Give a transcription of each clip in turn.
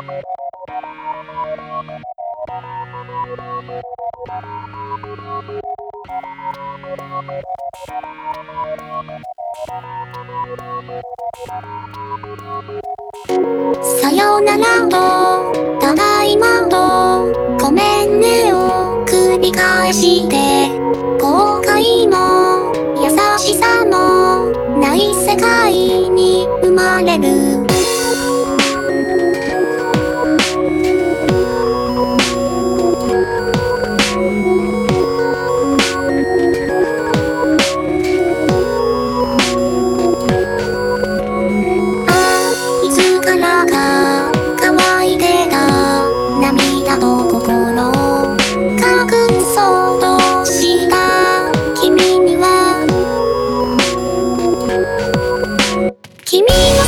さよならと、ただいまと、ごめんねを繰り返して、後悔も、優しさも、ない世界に生まれる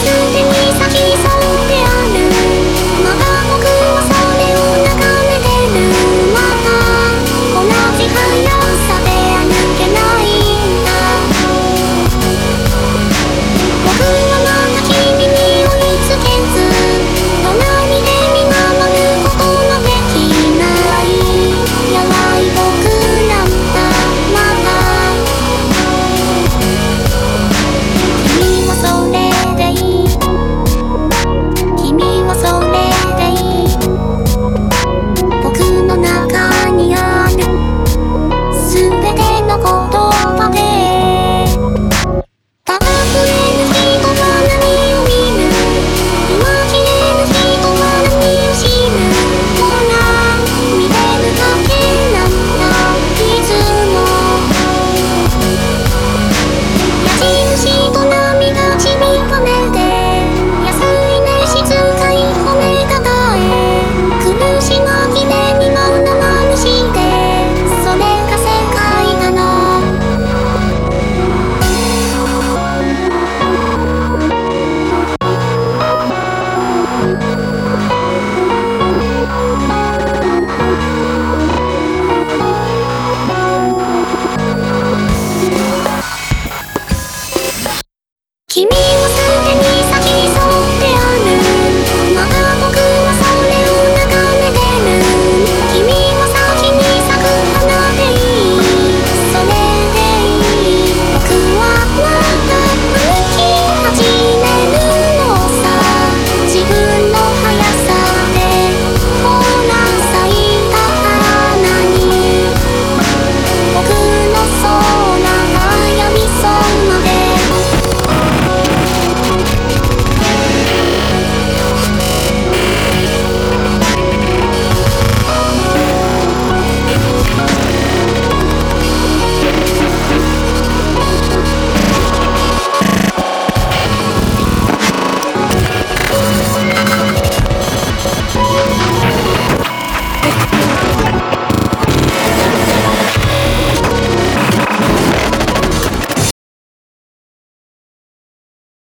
Thank you.